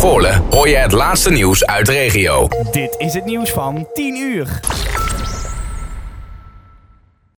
Goorlen hoor je het laatste nieuws uit de regio. Dit is het nieuws van 10 uur.